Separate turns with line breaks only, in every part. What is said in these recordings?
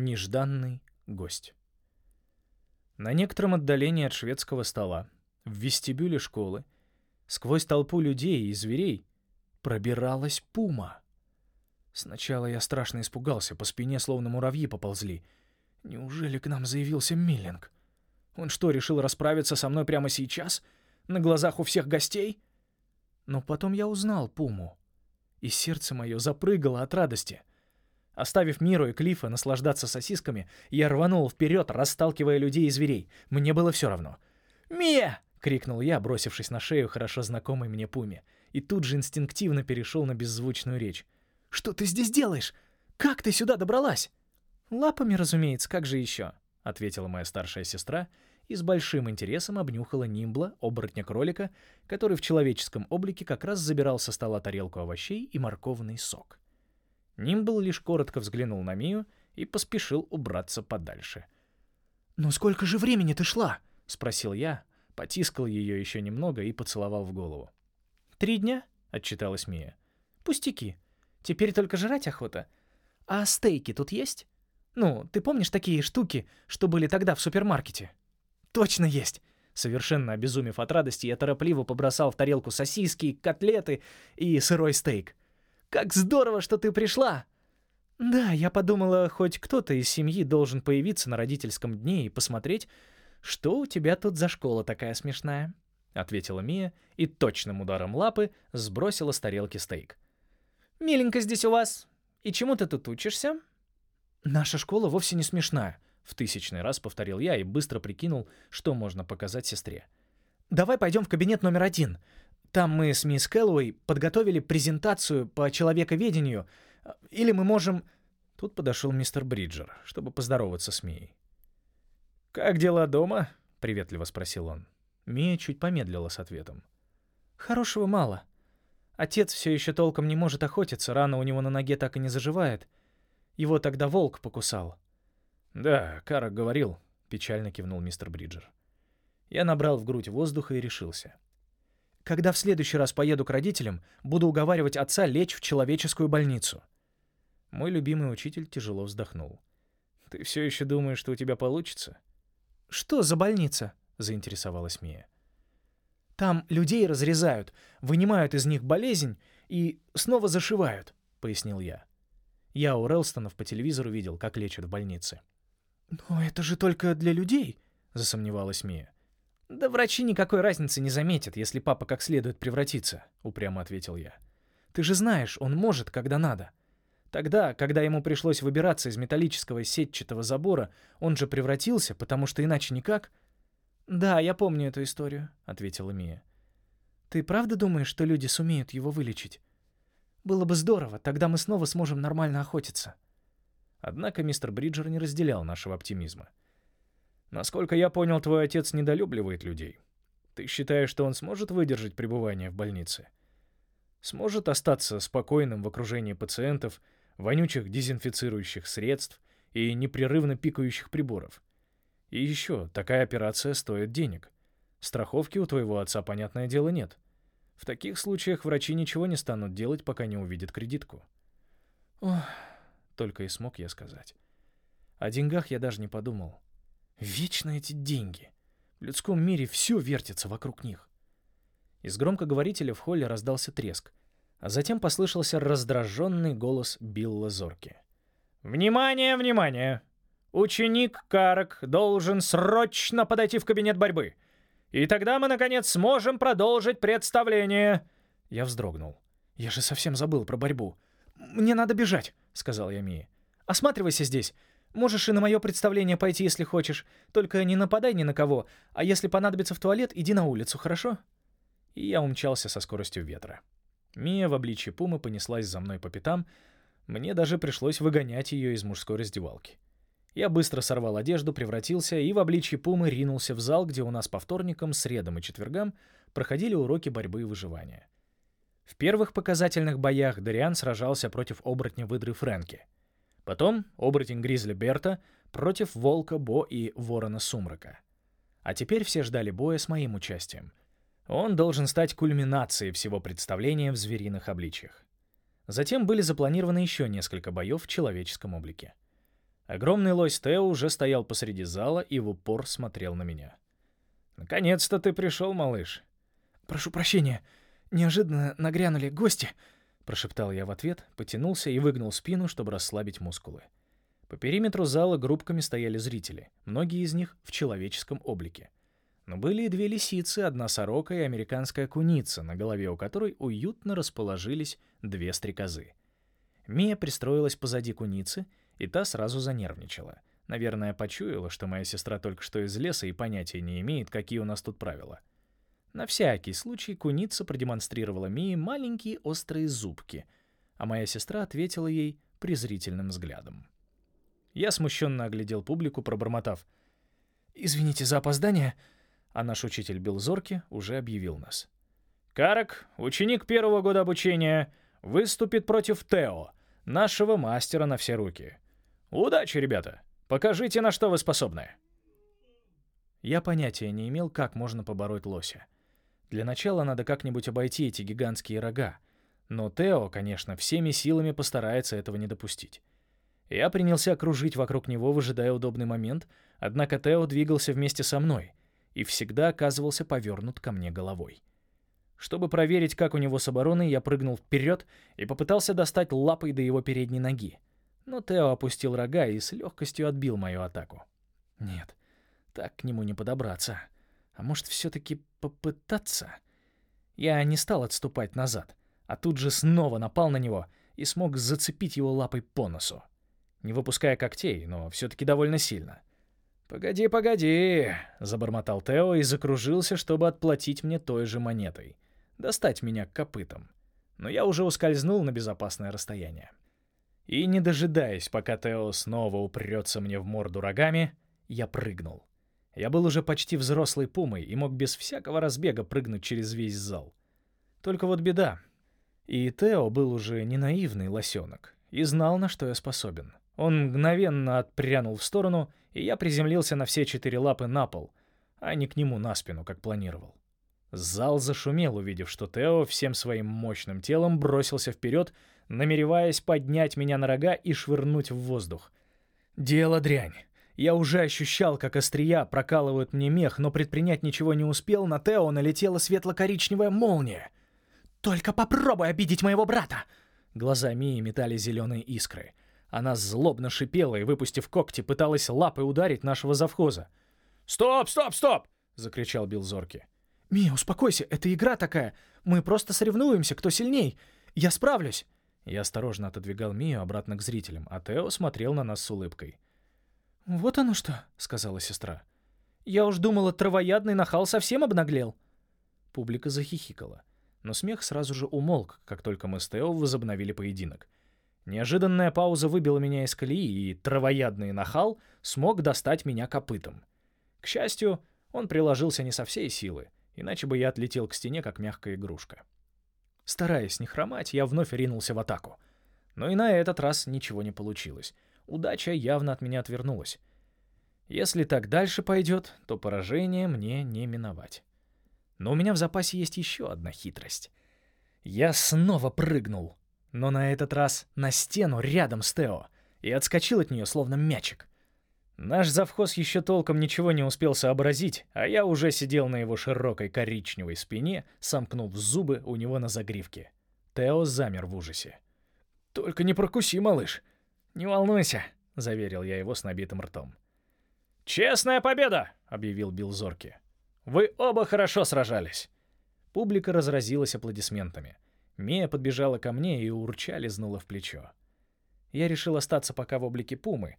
Нежданный гость. На некотором отдалении от шведского стола, в вестибюле школы, сквозь толпу людей и зверей, пробиралась пума. Сначала я страшно испугался, по спине словно муравьи поползли. Неужели к нам заявился Миллинг? Он что, решил расправиться со мной прямо сейчас? На глазах у всех гостей? Но потом я узнал Пуму, и сердце мое запрыгало от радости. Оставив Миру и Клифа наслаждаться сосисками, я рванул вперед, расталкивая людей и зверей. Мне было все равно. «Мия!» — крикнул я, бросившись на шею хорошо знакомой мне Пуме, и тут же инстинктивно перешел на беззвучную речь. «Что ты здесь делаешь? Как ты сюда добралась?» «Лапами, разумеется, как же еще?» — ответила моя старшая сестра и с большим интересом обнюхала Нимбла, оборотня-кролика, который в человеческом облике как раз забирал со стола тарелку овощей и морковный сок. Нимбл лишь коротко взглянул на Мию и поспешил убраться подальше. «Ну сколько же времени ты шла?» — спросил я, потискал ее еще немного и поцеловал в голову. «Три дня?» — отчиталась Мия. «Пустяки. Теперь только жрать охота. А стейки тут есть? Ну, ты помнишь такие штуки, что были тогда в супермаркете?» Точно есть!» Совершенно обезумев от радости, я торопливо побросал в тарелку сосиски, котлеты и сырой стейк. «Как здорово, что ты пришла!» «Да, я подумала, хоть кто-то из семьи должен появиться на родительском дне и посмотреть, что у тебя тут за школа такая смешная», — ответила Мия и точным ударом лапы сбросила с тарелки стейк. «Миленько здесь у вас. И чему ты тут учишься?» «Наша школа вовсе не смешная», в тысячный раз повторил я и быстро прикинул, что можно показать сестре. «Давай пойдем в кабинет номер один. Там мы с мисс Кэллоуэй подготовили презентацию по человековедению. Или мы можем...» Тут подошел мистер Бриджер, чтобы поздороваться с Мией. «Как дела дома?» — приветливо спросил он. Мия чуть помедлила с ответом. «Хорошего мало. Отец все еще толком не может охотиться, рана у него на ноге так и не заживает. Его тогда волк покусал. «Да, Карак говорил», — печально кивнул мистер Бриджер. Я набрал в грудь воздуха и решился. «Когда в следующий раз поеду к родителям, буду уговаривать отца лечь в человеческую больницу». Мой любимый учитель тяжело вздохнул. «Ты все еще думаешь, что у тебя получится?» «Что за больница?» — заинтересовалась Мия. «Там людей разрезают, вынимают из них болезнь и снова зашивают», — пояснил я. Я у Релстонов по телевизору видел, как лечат в больнице. «Но это же только для людей», — засомневалась Мия. «Да врачи никакой разницы не заметят, если папа как следует превратится», — упрямо ответил я. «Ты же знаешь, он может, когда надо. Тогда, когда ему пришлось выбираться из металлического сетчатого забора, он же превратился, потому что иначе никак...» «Да, я помню эту историю», — ответила Мия. «Ты правда думаешь, что люди сумеют его вылечить? Было бы здорово, тогда мы снова сможем нормально охотиться». Однако мистер Бриджер не разделял нашего оптимизма. «Насколько я понял, твой отец недолюбливает людей. Ты считаешь, что он сможет выдержать пребывание в больнице? Сможет остаться спокойным в окружении пациентов, вонючих дезинфицирующих средств и непрерывно пикающих приборов? И еще, такая операция стоит денег. Страховки у твоего отца, понятное дело, нет. В таких случаях врачи ничего не станут делать, пока не увидят кредитку». «Ох...» Только и смог я сказать. О деньгах я даже не подумал. Вечно эти деньги. В людском мире все вертится вокруг них. Из громкоговорителя в холле раздался треск, а затем послышался раздраженный голос Билла Зорки. «Внимание, внимание! Ученик Карак должен срочно подойти в кабинет борьбы. И тогда мы, наконец, сможем продолжить представление!» Я вздрогнул. «Я же совсем забыл про борьбу. Мне надо бежать!» сказал я Мии. «Осматривайся здесь. Можешь и на мое представление пойти, если хочешь. Только не нападай ни на кого, а если понадобится в туалет, иди на улицу, хорошо?» И я умчался со скоростью ветра. Мия в обличье пумы понеслась за мной по пятам. Мне даже пришлось выгонять ее из мужской раздевалки. Я быстро сорвал одежду, превратился и в обличье пумы ринулся в зал, где у нас по вторникам, средам и четвергам проходили уроки борьбы и выживания. В первых показательных боях Дариан сражался против оборотня выдры Фрэнки. Потом оборотень Гризли Берта против волка Бо и ворона Сумрака. А теперь все ждали боя с моим участием. Он должен стать кульминацией всего представления в звериных обличьях. Затем были запланированы еще несколько боев в человеческом облике. Огромный лось Тео уже стоял посреди зала и в упор смотрел на меня. «Наконец-то ты пришел, малыш».
«Прошу прощения, неожиданно нагрянули гости», —
прошептал я в ответ, потянулся и выгнул спину, чтобы расслабить мускулы. По периметру зала группками стояли зрители, многие из них в человеческом облике. Но были и две лисицы, одна сорока и американская куница, на голове у которой уютно расположились две стрекозы. Мия пристроилась позади куницы, и та сразу занервничала. Наверное, почуяла, что моя сестра только что из леса и понятия не имеет, какие у нас тут правила. На всякий случай куница продемонстрировала Мии маленькие острые зубки, а моя сестра ответила ей презрительным взглядом. Я смущенно оглядел публику, пробормотав.
«Извините за опоздание»,
а наш учитель Белзорки уже объявил нас. «Карак, ученик первого года обучения, выступит против Тео, нашего мастера на все руки. Удачи, ребята! Покажите, на что вы способны!» Я понятия не имел, как можно побороть лося. Для начала надо как-нибудь обойти эти гигантские рога. Но Тео, конечно, всеми силами постарается этого не допустить. Я принялся кружить вокруг него, выжидая удобный момент, однако Тео двигался вместе со мной и всегда оказывался повернут ко мне головой. Чтобы проверить, как у него с обороной, я прыгнул вперед и попытался достать лапой до его передней ноги. Но Тео опустил рога и с легкостью отбил мою атаку. Нет, так к нему не подобраться. А может, все-таки попытаться? Я не стал отступать назад, а тут же снова напал на него и смог зацепить его лапой по носу не выпуская когтей, но все-таки довольно сильно. «Погоди, погоди!» — забормотал Тео и закружился, чтобы отплатить мне той же монетой. Достать меня копытом. Но я уже ускользнул на безопасное расстояние. И, не дожидаясь, пока Тео снова упрется мне в морду рогами, я прыгнул. Я был уже почти взрослой пумой и мог без всякого разбега прыгнуть через весь зал. Только вот беда. И Тео был уже не наивный лосенок и знал, на что я способен. Он мгновенно отпрянул в сторону, и я приземлился на все четыре лапы на пол, а не к нему на спину, как планировал. Зал зашумел, увидев, что Тео всем своим мощным телом бросился вперед, намереваясь поднять меня на рога и швырнуть в воздух. Дело дрянь. Я уже ощущал, как острия прокалывают мне мех, но предпринять ничего не успел, на Тео налетела светло-коричневая молния. «Только попробуй обидеть моего брата!» Глаза Мии метали зеленые искры — она злобно шипела и, выпустив когти, пыталась лапой ударить нашего завхоза. «Стоп, стоп, стоп!» — закричал Билл Зорки.
«Мия, успокойся, это игра такая. Мы просто соревнуемся, кто сильней. Я справлюсь!»
Я осторожно отодвигал Мию обратно к зрителям, а Тео смотрел на нас с улыбкой.
«Вот оно что!» — сказала сестра. «Я уж думала, травоядный нахал совсем обнаглел!»
Публика захихикала, но смех сразу же умолк, как только мы с Тео возобновили поединок. Неожиданная пауза выбила меня из колеи, и травоядный нахал смог достать меня копытом. К счастью, он приложился не со всей силы, иначе бы я отлетел к стене, как мягкая игрушка. Стараясь не хромать, я вновь ринулся в атаку. Но и на этот раз ничего не получилось. Удача явно от меня отвернулась. Если так дальше пойдет, то поражение мне не миновать. Но у меня в запасе есть еще одна хитрость. Я снова прыгнул, но на этот раз на стену рядом с Тео и отскочил от нее, словно мячик. Наш завхоз еще толком ничего не успел сообразить, а я уже сидел на его широкой коричневой спине, сомкнув зубы у него на загривке. Тео замер в ужасе. «Только не прокуси, малыш!» «Не волнуйся», — заверил я его с набитым ртом. «Честная победа!» — объявил Билл Зорки. «Вы оба хорошо сражались!» Публика разразилась аплодисментами — Мия подбежала ко мне и урча лизнула в плечо. Я решил остаться пока в облике пумы,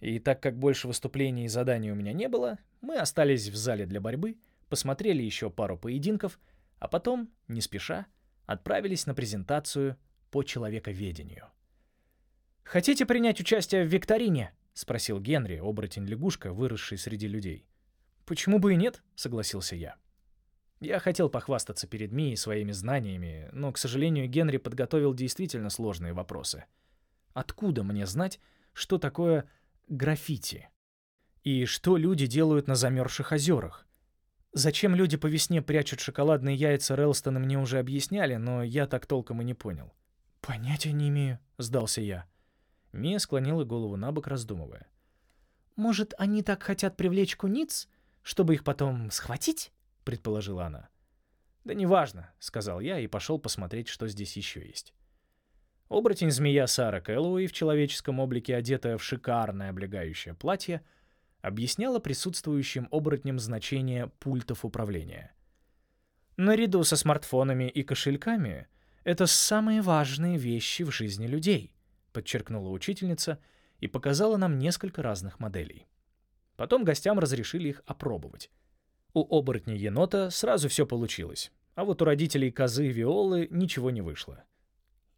и так как больше выступлений и заданий у меня не было, мы остались в зале для борьбы, посмотрели еще пару поединков, а потом, не спеша, отправились на презентацию по человековедению. «Хотите принять участие в викторине?» — спросил Генри, оборотень-лягушка, выросший среди людей. «Почему бы и нет?» — согласился я. Я хотел похвастаться перед Мией своими знаниями, но, к сожалению, Генри подготовил действительно сложные вопросы. Откуда мне знать, что такое граффити? И что люди делают на замерзших озерах? Зачем люди по весне прячут шоколадные яйца Релстона, мне уже объясняли, но я так толком и не понял.
«Понятия не имею», —
сдался я. Мия склонила голову на бок, раздумывая.
«Может, они так хотят привлечь куниц, чтобы их потом схватить?» — предположила она.
«Да неважно», — сказал я и пошел посмотреть, что здесь еще есть. Оборотень-змея Сара Кэллоуэй в человеческом облике, одетая в шикарное облегающее платье, объясняла присутствующим оборотням значение пультов управления. Наряду со смартфонами и кошельками это самые важные вещи в жизни людей, подчеркнула учительница и показала нам несколько разных моделей. Потом гостям разрешили их опробовать. У оборотня енота сразу все получилось, а вот у родителей козы Виолы ничего не вышло.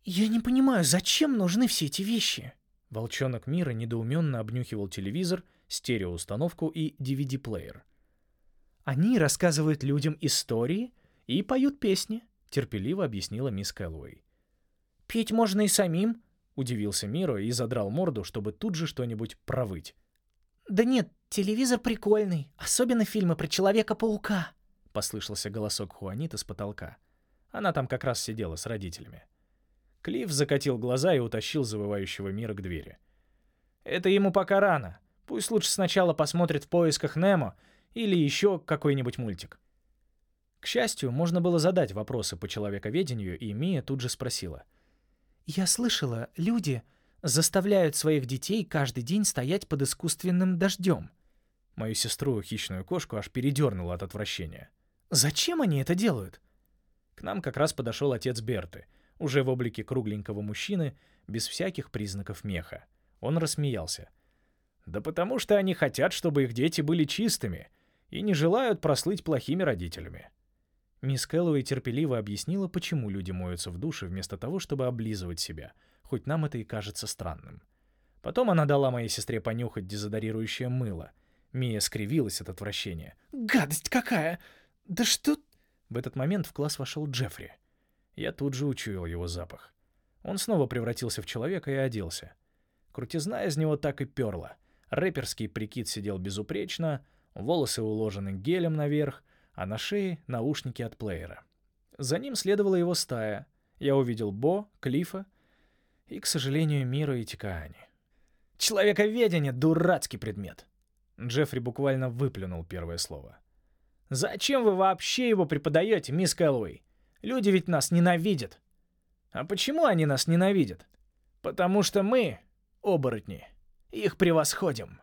«Я не понимаю, зачем нужны все эти вещи?»
Волчонок мира недоуменно обнюхивал телевизор, стереоустановку и DVD-плеер.
«Они рассказывают людям истории и поют песни», — терпеливо объяснила мисс Кэллоуэй.
«Петь можно и самим», — удивился Миро и задрал морду, чтобы тут же что-нибудь провыть.
«Да нет, телевизор прикольный, особенно фильмы про Человека-паука», — послышался голосок Хуанита с потолка.
Она там как раз сидела с родителями. Клифф закатил глаза и утащил завывающего мира к двери. «Это ему пока рано. Пусть лучше сначала посмотрит в поисках Немо или еще какой-нибудь мультик». К счастью, можно было задать вопросы по человековедению, и Мия тут же спросила.
«Я слышала, люди заставляют своих детей каждый день стоять под искусственным дождем».
Мою сестру, хищную кошку, аж передернуло от отвращения.
«Зачем они это делают?»
К нам как раз подошел отец Берты — уже в облике кругленького мужчины, без всяких признаков меха. Он рассмеялся. «Да потому что они хотят, чтобы их дети были чистыми и не желают прослыть плохими родителями». Мисс Кэллоуэй терпеливо объяснила, почему люди моются в душе вместо того, чтобы облизывать себя, хоть нам это и кажется странным. Потом она дала моей сестре понюхать дезодорирующее мыло. Мия скривилась от отвращения.
«Гадость какая! Да что...»
В этот момент в класс вошел Джеффри. Я тут же учуял его запах. Он снова превратился в человека и оделся. Крутизна из него так и перла. Рэперский прикид сидел безупречно, волосы уложены гелем наверх, а на шее — наушники от плеера. За ним следовала его стая. Я увидел Бо, Клифа и, к сожалению, Миру и Тикаани. «Человековедение — дурацкий предмет!» Джеффри буквально выплюнул первое слово. «Зачем вы вообще его преподаете, мисс Кэллоуэй? Люди ведь нас ненавидят. А почему они нас ненавидят? Потому что мы, оборотни, их превосходим.